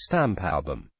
Stamp album.